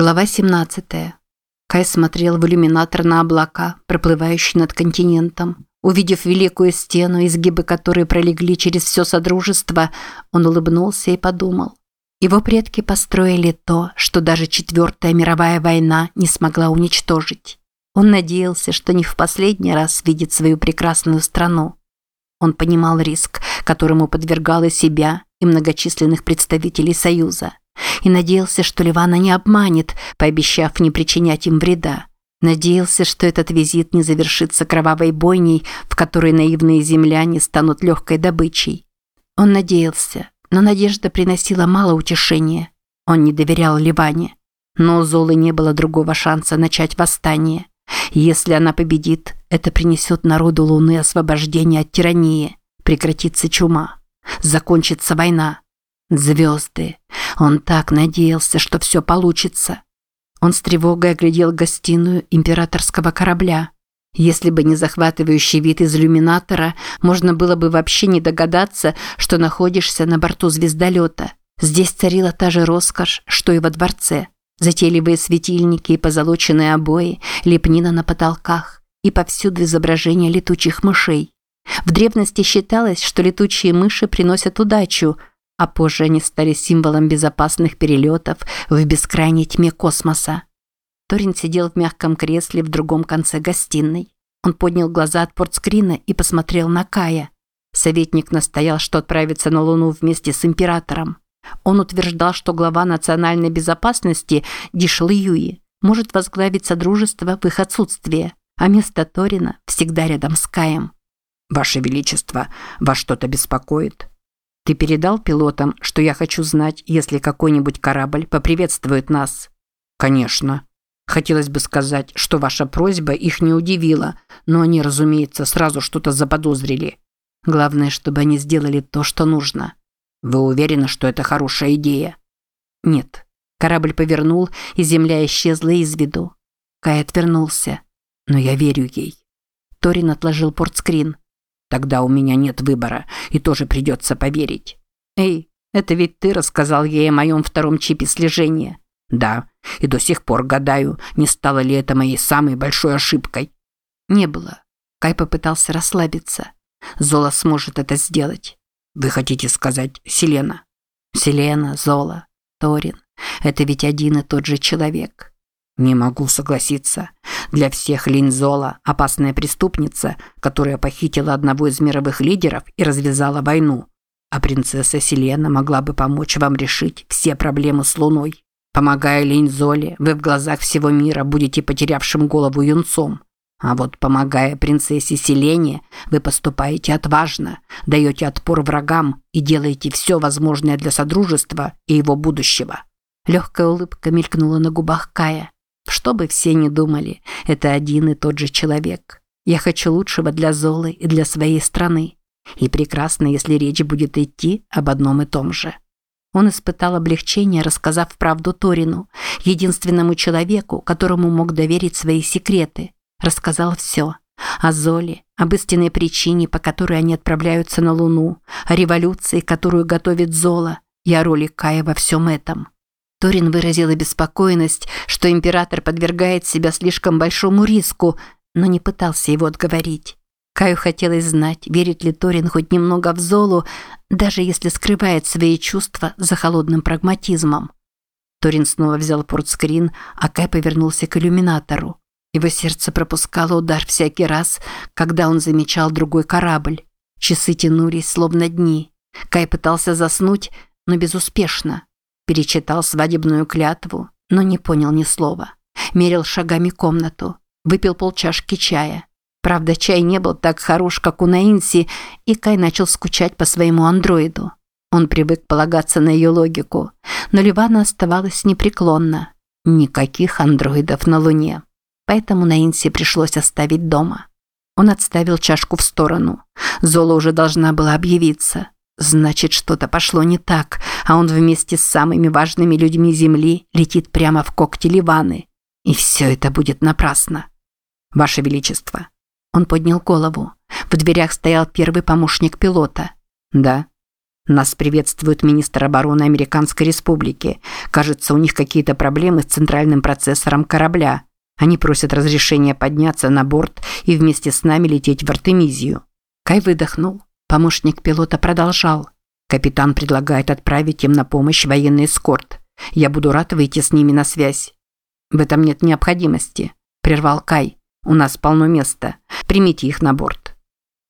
Глава 17. Кай смотрел в иллюминатор на облака, проплывающие над континентом. Увидев великую стену, изгибы которой пролегли через все Содружество, он улыбнулся и подумал. Его предки построили то, что даже Четвертая мировая война не смогла уничтожить. Он надеялся, что не в последний раз видит свою прекрасную страну. Он понимал риск, которому подвергал и себя, и многочисленных представителей Союза. И надеялся, что Ливана не обманет, пообещав не причинять им вреда. Надеялся, что этот визит не завершится кровавой бойней, в которой наивные земляне станут легкой добычей. Он надеялся, но надежда приносила мало утешения. Он не доверял Ливане. Но у Золы не было другого шанса начать восстание. Если она победит, это принесет народу Луны освобождение от тирании, прекратится чума, закончится война. Звезды. Он так надеялся, что все получится. Он с тревогой оглядел гостиную императорского корабля. Если бы не захватывающий вид из иллюминатора, можно было бы вообще не догадаться, что находишься на борту звездолета. Здесь царила та же роскошь, что и во дворце. Затейливые светильники и позолоченные обои, лепнина на потолках и повсюду изображения летучих мышей. В древности считалось, что летучие мыши приносят удачу, а позже они стали символом безопасных перелетов в бескрайней тьме космоса. Торин сидел в мягком кресле в другом конце гостиной. Он поднял глаза от портскрина и посмотрел на Кая. Советник настоял, что отправится на Луну вместе с императором. Он утверждал, что глава национальной безопасности Дишл Юи может возглавить Содружество в их отсутствие, а место Торина всегда рядом с Каем. «Ваше Величество, вас что-то беспокоит?» «Ты передал пилотам, что я хочу знать, если какой-нибудь корабль поприветствует нас?» «Конечно. Хотелось бы сказать, что ваша просьба их не удивила, но они, разумеется, сразу что-то заподозрили. Главное, чтобы они сделали то, что нужно». Вы уверены, что это хорошая идея? Нет. Корабль повернул, и земля исчезла из виду. Кай отвернулся. Но я верю ей. Торин отложил портскрин. Тогда у меня нет выбора, и тоже придется поверить. Эй, это ведь ты рассказал ей о моем втором чипе слежения. Да, и до сих пор гадаю, не стало ли это моей самой большой ошибкой. Не было. Кай попытался расслабиться. Зола сможет это сделать. Вы хотите сказать Селена? Селена, Зола, Торин. Это ведь один и тот же человек. Не могу согласиться. Для всех Линь Зола – опасная преступница, которая похитила одного из мировых лидеров и развязала войну. А принцесса Селена могла бы помочь вам решить все проблемы с Луной. Помогая Линь Золе, вы в глазах всего мира будете потерявшим голову юнцом. А вот помогая принцессе Селене, вы поступаете отважно, даете отпор врагам и делаете все возможное для Содружества и его будущего. Легкая улыбка мелькнула на губах Кая. Что бы все ни думали, это один и тот же человек. Я хочу лучшего для Золы и для своей страны. И прекрасно, если речь будет идти об одном и том же. Он испытал облегчение, рассказав правду Торину, единственному человеку, которому мог доверить свои секреты – Рассказал все. О Золе, об истинной причине, по которой они отправляются на Луну, о революции, которую готовит Зола, и о роли Кая во всем этом. Торин выразил обеспокоенность, что император подвергает себя слишком большому риску, но не пытался его отговорить. Каю хотелось знать, верит ли Торин хоть немного в Золу, даже если скрывает свои чувства за холодным прагматизмом. Торин снова взял портскрин, а Кай повернулся к иллюминатору. Его сердце пропускало удар всякий раз, когда он замечал другой корабль. Часы тянулись, словно дни. Кай пытался заснуть, но безуспешно. Перечитал свадебную клятву, но не понял ни слова. Мерил шагами комнату. Выпил полчашки чая. Правда, чай не был так хорош, как у Наинси, и Кай начал скучать по своему андроиду. Он привык полагаться на ее логику, но Ливана оставалась непреклонна. Никаких андроидов на Луне поэтому Наинси пришлось оставить дома. Он отставил чашку в сторону. Зола уже должна была объявиться. Значит, что-то пошло не так, а он вместе с самыми важными людьми Земли летит прямо в когти Ливаны. И все это будет напрасно. Ваше Величество. Он поднял голову. В дверях стоял первый помощник пилота. Да. Нас приветствует министр обороны Американской Республики. Кажется, у них какие-то проблемы с центральным процессором корабля. Они просят разрешения подняться на борт и вместе с нами лететь в Артемизию. Кай выдохнул. Помощник пилота продолжал. Капитан предлагает отправить им на помощь военный эскорт. Я буду рад выйти с ними на связь. В этом нет необходимости, прервал Кай. У нас полно места. Примите их на борт.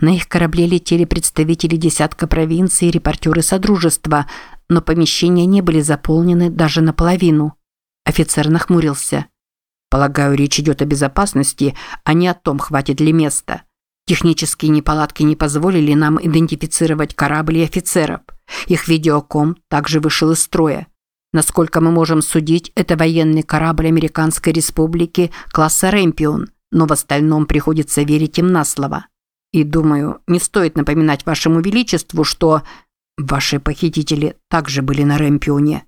На их корабле летели представители десятка провинций и репортеры Содружества, но помещения не были заполнены даже наполовину. Офицер нахмурился. «Полагаю, речь идет о безопасности, а не о том, хватит ли места. Технические неполадки не позволили нам идентифицировать корабль и офицеров. Их видеоком также вышел из строя. Насколько мы можем судить, это военный корабль Американской Республики класса «Рэмпион», но в остальном приходится верить им на слово. И думаю, не стоит напоминать вашему величеству, что ваши похитители также были на Рэмпионе.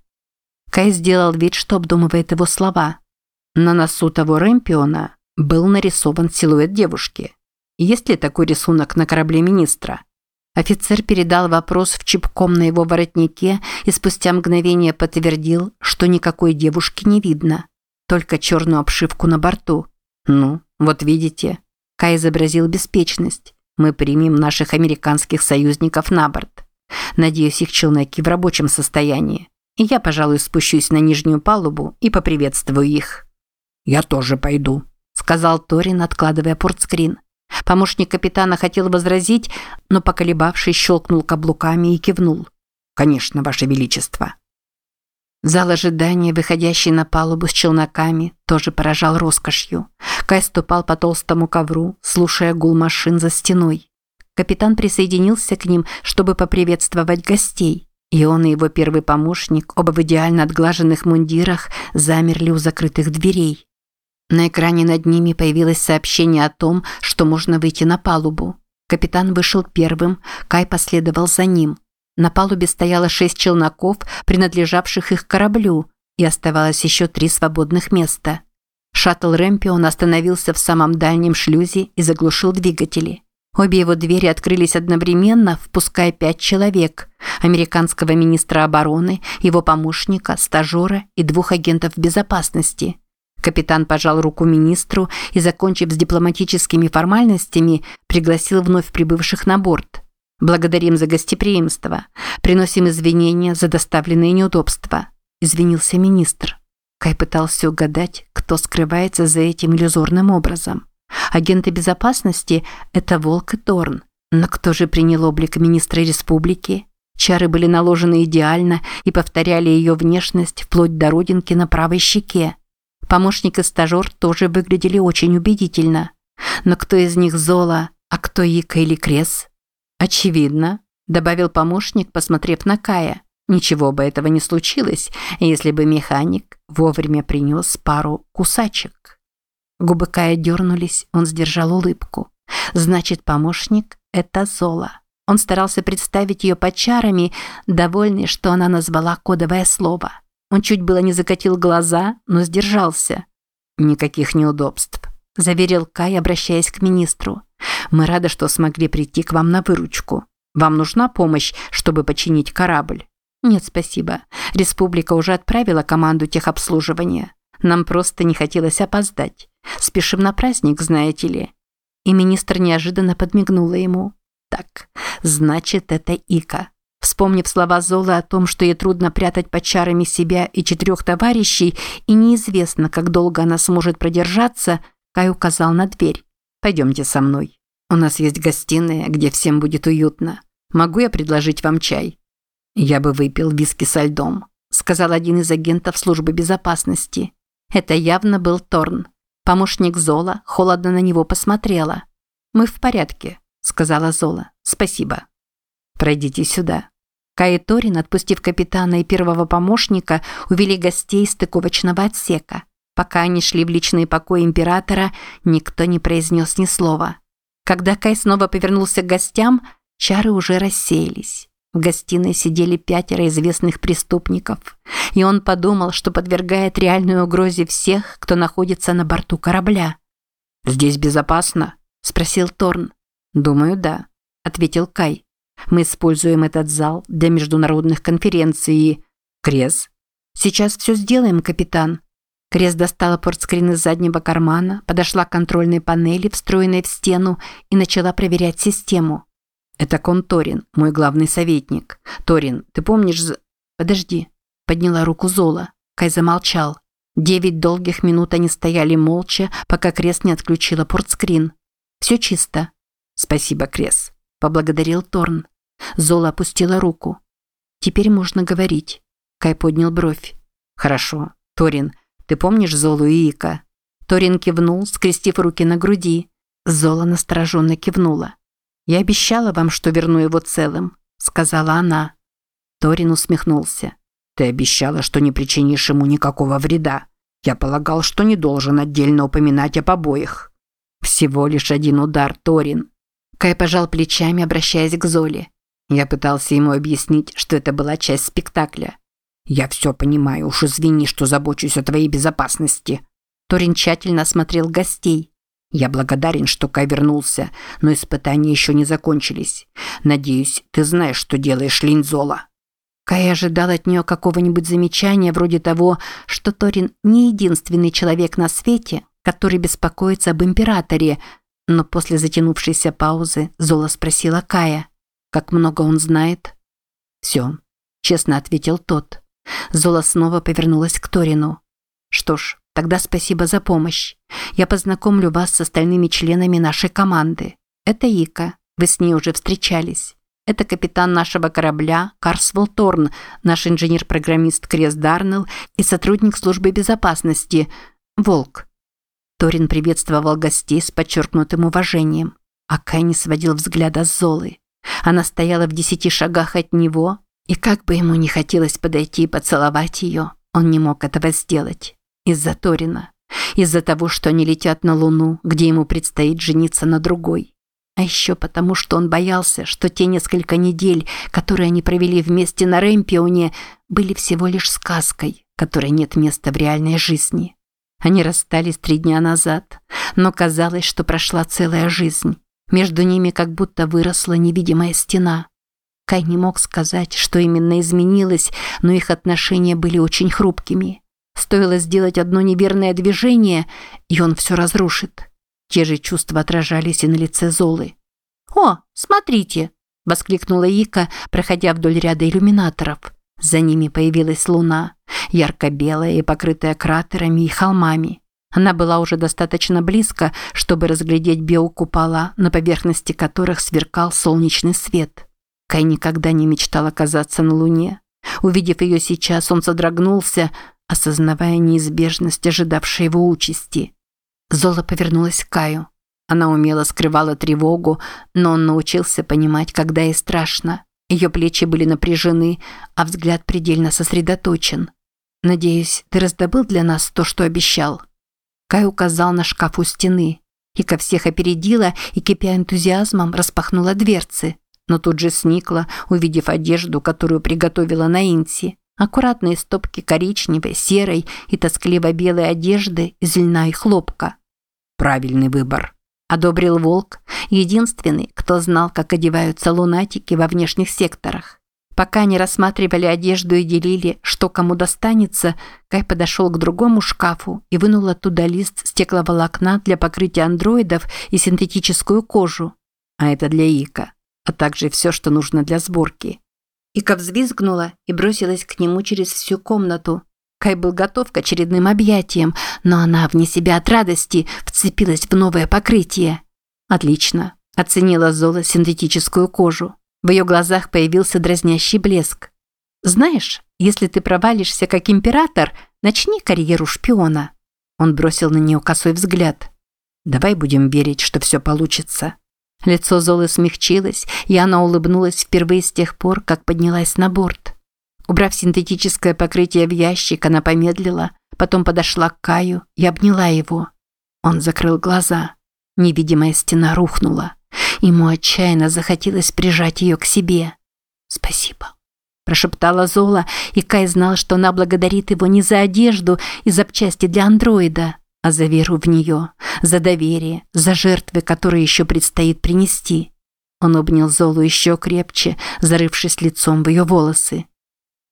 Кай сделал вид, что обдумывает его слова. На носу того Рэмпиона был нарисован силуэт девушки. Есть ли такой рисунок на корабле министра? Офицер передал вопрос в чипком на его воротнике и спустя мгновение подтвердил, что никакой девушки не видно, только черную обшивку на борту. Ну, вот видите. Кай изобразил беспечность. Мы примем наших американских союзников на борт. Надеюсь, их челноки в рабочем состоянии. И я, пожалуй, спущусь на нижнюю палубу и поприветствую их. Я тоже пойду, сказал Торин, откладывая портскрин. Помощник капитана хотел возразить, но поколебавшись, щелкнул каблуками и кивнул. Конечно, ваше величество. Зал ожидания, выходящий на палубу с челноками, тоже поражал роскошью. Кай ступал по толстому ковру, слушая гул машин за стеной. Капитан присоединился к ним, чтобы поприветствовать гостей. И он и его первый помощник, оба в идеально отглаженных мундирах, замерли у закрытых дверей. На экране над ними появилось сообщение о том, что можно выйти на палубу. Капитан вышел первым, Кай последовал за ним – на палубе стояло шесть челноков, принадлежавших их кораблю, и оставалось еще три свободных места. Шаттл Рэмпион остановился в самом дальнем шлюзе и заглушил двигатели. Обе его двери открылись одновременно, впуская пять человек – американского министра обороны, его помощника, стажера и двух агентов безопасности. Капитан пожал руку министру и, закончив с дипломатическими формальностями, пригласил вновь прибывших на борт – Благодарим за гостеприимство. Приносим извинения за доставленные неудобства. Извинился министр. Кай пытался угадать, кто скрывается за этим иллюзорным образом. Агенты безопасности – это Волк и Торн. Но кто же принял облик министра республики? Чары были наложены идеально и повторяли ее внешность вплоть до родинки на правой щеке. Помощник и стажер тоже выглядели очень убедительно. Но кто из них Зола, а кто Ика или Крес? «Очевидно», – добавил помощник, посмотрев на Кая. «Ничего бы этого не случилось, если бы механик вовремя принес пару кусачек». Губы Кая дернулись, он сдержал улыбку. «Значит, помощник – это Зола». Он старался представить ее под чарами, довольный, что она назвала кодовое слово. Он чуть было не закатил глаза, но сдержался. «Никаких неудобств», – заверил Кай, обращаясь к министру. Мы рады, что смогли прийти к вам на выручку. Вам нужна помощь, чтобы починить корабль? Нет, спасибо. Республика уже отправила команду техобслуживания. Нам просто не хотелось опоздать. Спешим на праздник, знаете ли. И министр неожиданно подмигнула ему. Так, значит, это Ика. Вспомнив слова Золы о том, что ей трудно прятать под чарами себя и четырех товарищей, и неизвестно, как долго она сможет продержаться, Кай указал на дверь. «Пойдемте со мной». У нас есть гостиная, где всем будет уютно. Могу я предложить вам чай? Я бы выпил виски со льдом, сказал один из агентов службы безопасности. Это явно был Торн. Помощник Зола холодно на него посмотрела. Мы в порядке, сказала Зола. Спасибо. Пройдите сюда. Кай и Торин, отпустив капитана и первого помощника, увели гостей из стыковочного отсека. Пока они шли в личные покои императора, никто не произнес ни слова. Когда Кай снова повернулся к гостям, чары уже рассеялись. В гостиной сидели пятеро известных преступников, и он подумал, что подвергает реальной угрозе всех, кто находится на борту корабля. «Здесь безопасно?» – спросил Торн. «Думаю, да», – ответил Кай. Мы используем этот зал для международных конференций. Крес. Сейчас все сделаем, капитан. Крес достала портскрин из заднего кармана, подошла к контрольной панели, встроенной в стену, и начала проверять систему. «Это Кон Торин, мой главный советник. Торин, ты помнишь...» «Подожди», – подняла руку Зола. Кай замолчал. Девять долгих минут они стояли молча, пока Крес не отключила портскрин. «Все чисто». «Спасибо, Крес», – поблагодарил Торн. Зола опустила руку. «Теперь можно говорить». Кай поднял бровь. «Хорошо. Торин, ты помнишь Золу и Ика?» Торин кивнул, скрестив руки на груди. Зола настороженно кивнула. «Я обещала вам, что верну его целым», – сказала она. Торин усмехнулся. «Ты обещала, что не причинишь ему никакого вреда. Я полагал, что не должен отдельно упоминать об обоих». «Всего лишь один удар, Торин». Кай пожал плечами, обращаясь к Золе. Я пытался ему объяснить, что это была часть спектакля. «Я все понимаю, уж извини, что забочусь о твоей безопасности». Торин тщательно осмотрел гостей. «Я благодарен, что Кай вернулся, но испытания еще не закончились. Надеюсь, ты знаешь, что делаешь, Линзола». Кай ожидал от нее какого-нибудь замечания вроде того, что Торин не единственный человек на свете, который беспокоится об императоре, но после затянувшейся паузы Зола спросила Кая, как много он знает. «Все», – честно ответил тот. Зола снова повернулась к Торину. «Что ж, тогда спасибо за помощь. Я познакомлю вас с остальными членами нашей команды. Это Ика, вы с ней уже встречались. Это капитан нашего корабля Карсвелл Торн, наш инженер-программист Крес Дарнелл и сотрудник службы безопасности Волк». Торин приветствовал гостей с подчеркнутым уважением, а Кай не сводил взгляда с Золы. Она стояла в десяти шагах от него, и как бы ему не хотелось подойти и поцеловать ее, он не мог этого сделать. Из-за Торина. Из-за того, что они летят на Луну, где ему предстоит жениться на другой. А еще потому, что он боялся, что те несколько недель, которые они провели вместе на Рэмпионе, были всего лишь сказкой, которой нет места в реальной жизни. Они расстались три дня назад, но казалось, что прошла целая жизнь. Между ними как будто выросла невидимая стена. Кай не мог сказать, что именно изменилось, но их отношения были очень хрупкими. Стоило сделать одно неверное движение, и он все разрушит. Те же чувства отражались и на лице Золы. «О, смотрите!» – воскликнула Ика, проходя вдоль ряда иллюминаторов. За ними появилась луна, ярко-белая и покрытая кратерами и холмами. Она была уже достаточно близко, чтобы разглядеть биокупола, на поверхности которых сверкал солнечный свет. Кай никогда не мечтал оказаться на Луне. Увидев ее сейчас, он содрогнулся, осознавая неизбежность ожидавшей его участи. Зола повернулась к Каю. Она умело скрывала тревогу, но он научился понимать, когда ей страшно. Ее плечи были напряжены, а взгляд предельно сосредоточен. «Надеюсь, ты раздобыл для нас то, что обещал?» Кай указал на шкаф у стены. Ика всех опередила и, кипя энтузиазмом, распахнула дверцы но тут же сникла, увидев одежду, которую приготовила на Инси. Аккуратные стопки коричневой, серой и тоскливо-белой одежды из льна и хлопка. «Правильный выбор», – одобрил Волк, единственный, кто знал, как одеваются лунатики во внешних секторах. Пока они рассматривали одежду и делили, что кому достанется, Кай подошел к другому шкафу и вынул оттуда лист стекловолокна для покрытия андроидов и синтетическую кожу. А это для Ика а также все, что нужно для сборки. Ика взвизгнула и бросилась к нему через всю комнату. Кай был готов к очередным объятиям, но она, вне себя от радости, вцепилась в новое покрытие. «Отлично», – оценила Зола синтетическую кожу. В ее глазах появился дразнящий блеск. «Знаешь, если ты провалишься как император, начни карьеру шпиона». Он бросил на нее косой взгляд. «Давай будем верить, что все получится». Лицо Золы смягчилось, и она улыбнулась впервые с тех пор, как поднялась на борт. Убрав синтетическое покрытие в ящик, она помедлила, потом подошла к Каю и обняла его. Он закрыл глаза. Невидимая стена рухнула. Ему отчаянно захотелось прижать ее к себе. «Спасибо», – прошептала Зола, и Кай знал, что она благодарит его не за одежду и запчасти для андроида, а за веру в нее, за доверие, за жертвы, которые еще предстоит принести. Он обнял Золу еще крепче, зарывшись лицом в ее волосы.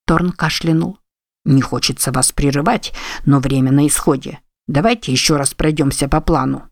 Торн кашлянул. «Не хочется вас прерывать, но время на исходе. Давайте еще раз пройдемся по плану».